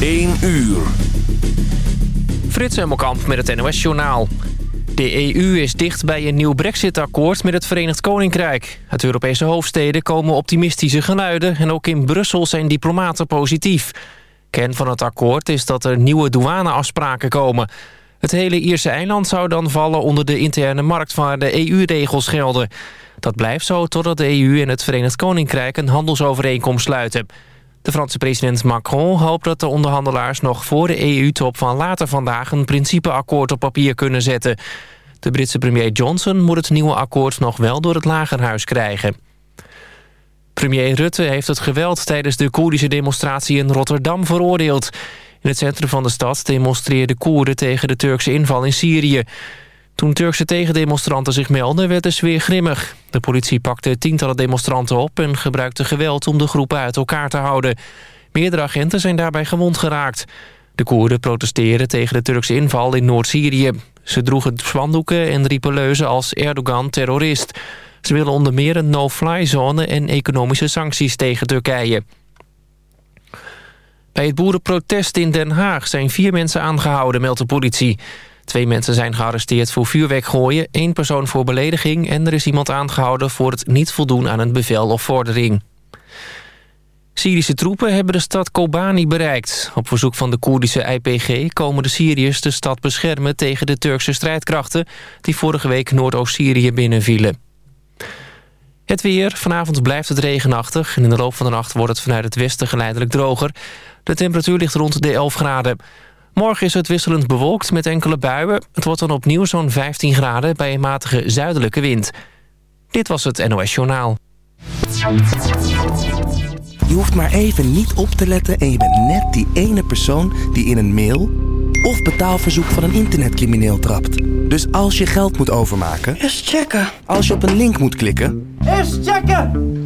1 uur. Frits Hemmelkamp met het NOS-journaal. De EU is dicht bij een nieuw brexit-akkoord met het Verenigd Koninkrijk. Uit Europese hoofdsteden komen optimistische geluiden... en ook in Brussel zijn diplomaten positief. Kern van het akkoord is dat er nieuwe douaneafspraken komen. Het hele Ierse eiland zou dan vallen onder de interne markt... waar de EU-regels gelden. Dat blijft zo totdat de EU en het Verenigd Koninkrijk... een handelsovereenkomst sluiten... De Franse president Macron hoopt dat de onderhandelaars nog voor de EU-top van later vandaag een principeakkoord op papier kunnen zetten. De Britse premier Johnson moet het nieuwe akkoord nog wel door het lagerhuis krijgen. Premier Rutte heeft het geweld tijdens de Koerdische demonstratie in Rotterdam veroordeeld. In het centrum van de stad demonstreerden Koerden tegen de Turkse inval in Syrië. Toen Turkse tegendemonstranten zich melden, werd de sfeer grimmig. De politie pakte tientallen demonstranten op en gebruikte geweld om de groepen uit elkaar te houden. Meerdere agenten zijn daarbij gewond geraakt. De Koerden protesteren tegen de Turkse inval in Noord-Syrië. Ze droegen spandoeken en riepen leuzen als Erdogan terrorist. Ze willen onder meer een no-fly zone en economische sancties tegen Turkije. Bij het boerenprotest in Den Haag zijn vier mensen aangehouden, meldt de politie. Twee mensen zijn gearresteerd voor vuurwerk gooien, één persoon voor belediging... en er is iemand aangehouden voor het niet voldoen aan een bevel of vordering. Syrische troepen hebben de stad Kobani bereikt. Op verzoek van de Koerdische IPG komen de Syriërs de stad beschermen... tegen de Turkse strijdkrachten die vorige week Noordoost-Syrië binnenvielen. Het weer. Vanavond blijft het regenachtig... en in de loop van de nacht wordt het vanuit het westen geleidelijk droger. De temperatuur ligt rond de 11 graden. Morgen is het wisselend bewolkt met enkele buien. Het wordt dan opnieuw zo'n 15 graden bij een matige zuidelijke wind. Dit was het NOS Journaal. Je hoeft maar even niet op te letten en je bent net die ene persoon die in een mail of betaalverzoek van een internetcrimineel trapt. Dus als je geld moet overmaken... Eerst checken. Als je op een link moet klikken... Eerst checken!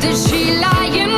did she lie in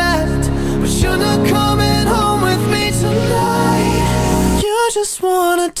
just wanna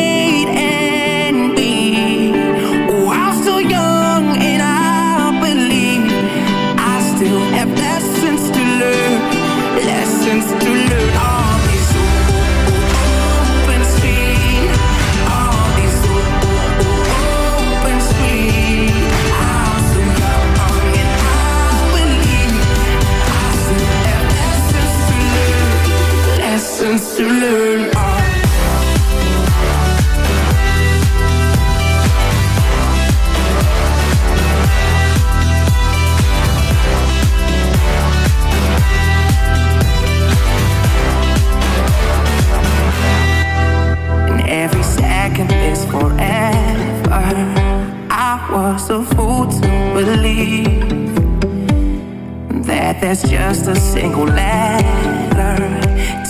and every second is forever. I was a fool to believe that there's just a single letter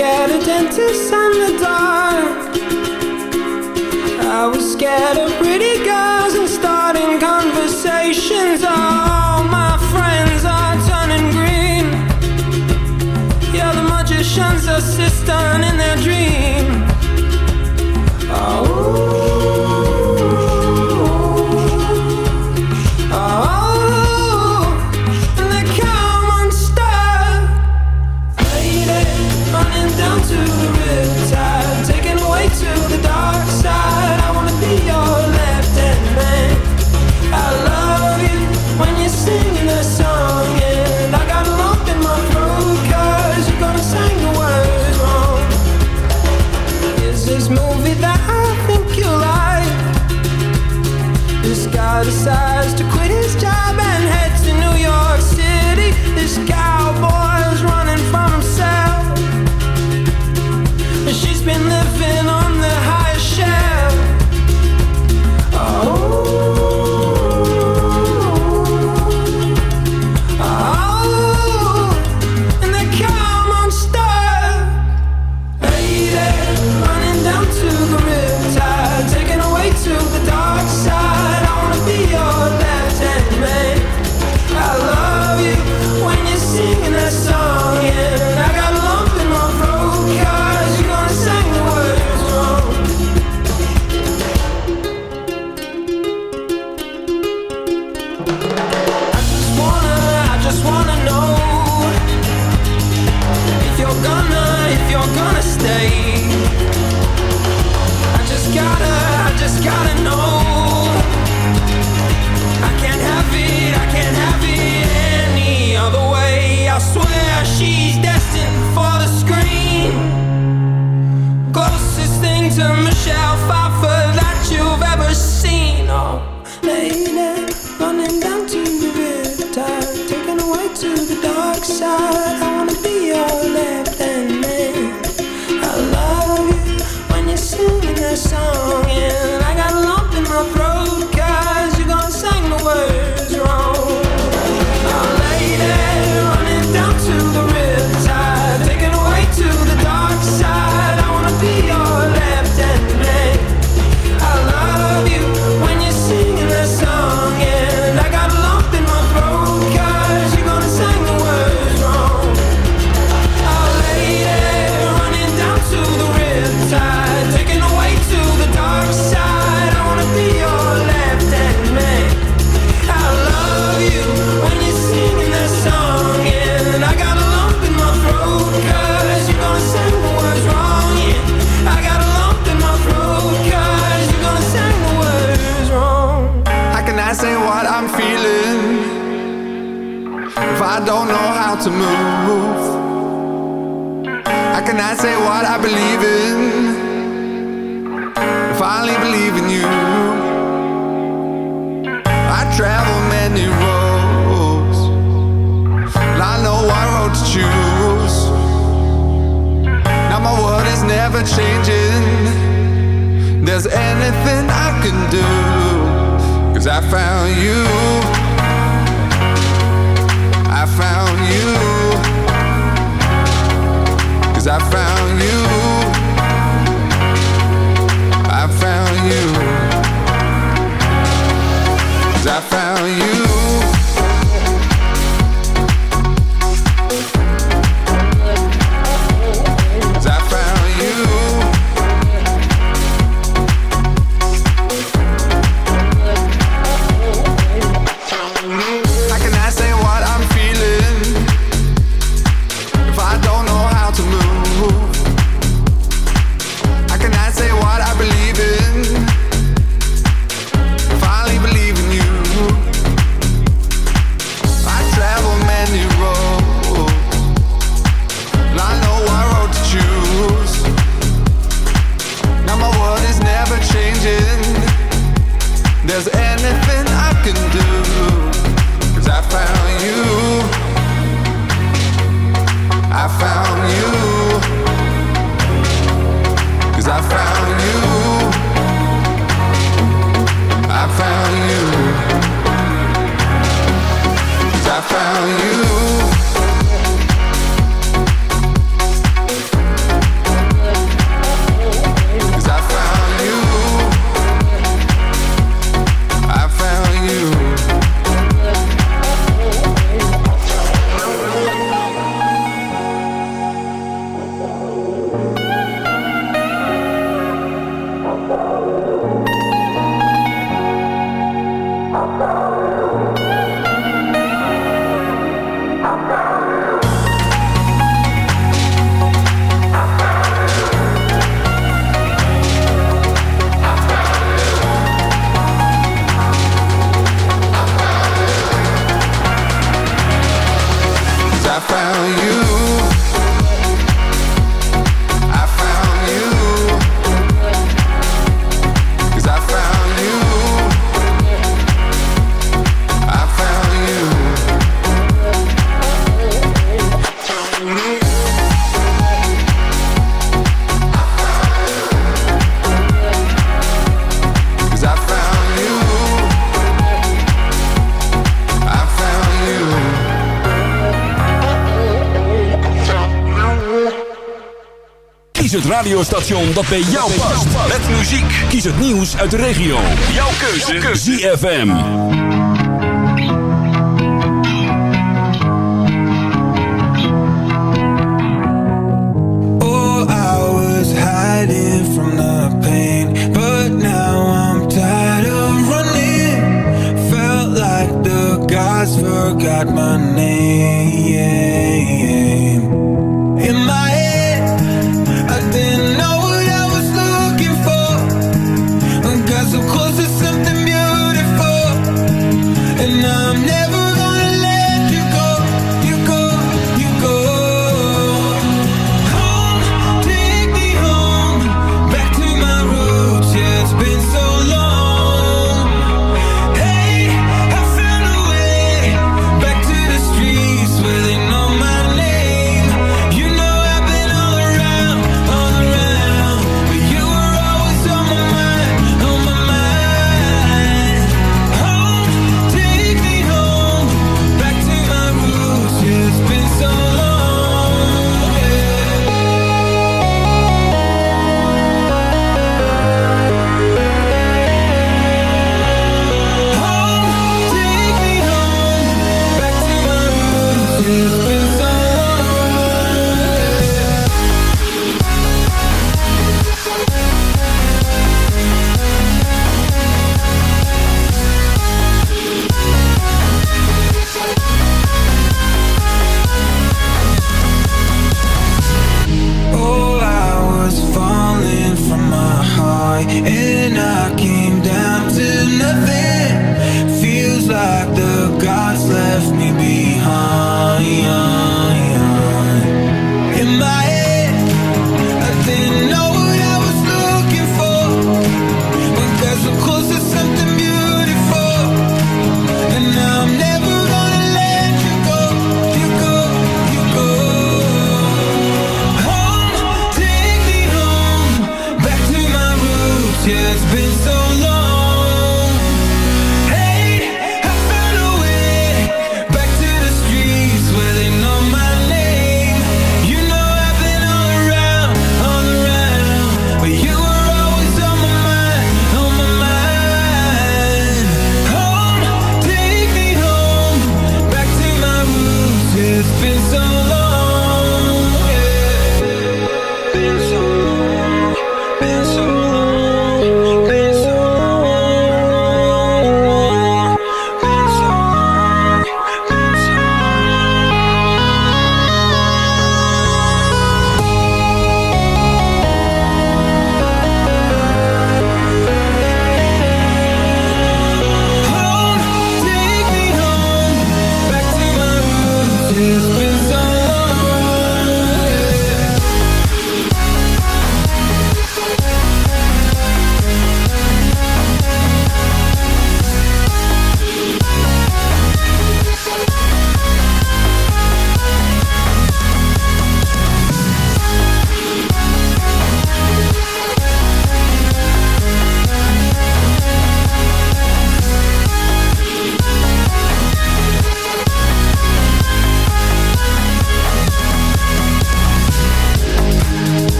scared of dentists and the dark. I was scared of pretty girls and starting conversations. radiostation dat bij jou past. Met muziek. Kies het nieuws uit de regio. Keuze. Jouw keuze. ZFM.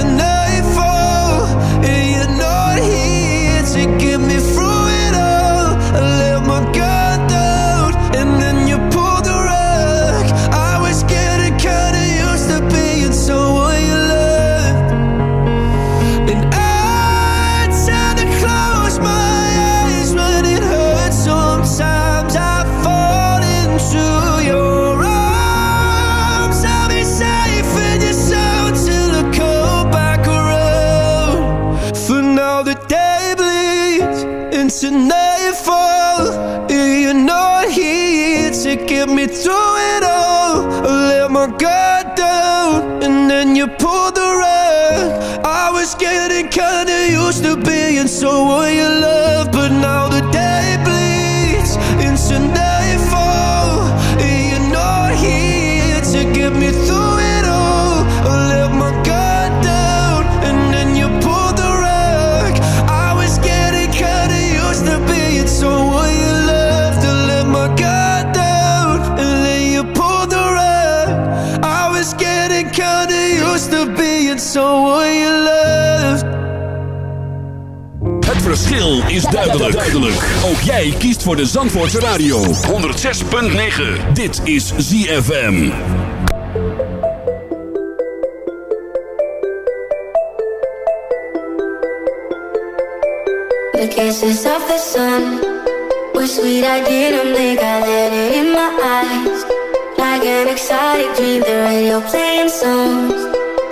tonight someone you loved. Het verschil is duidelijk. duidelijk. Ook jij kiest voor de Zandvoortse Radio. 106.9. Dit is ZFM. The kisses of the sun were sweet. I didn't think I let it in my eyes. Like an exotic dream, the radio playing songs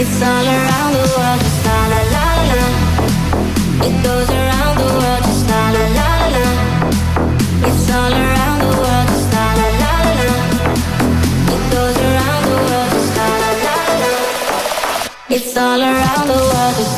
It's all around the world, just la la la. It goes around the world, just la la la. It's all around the world, just la la la. It goes around the world, just la la la. It's all around the world,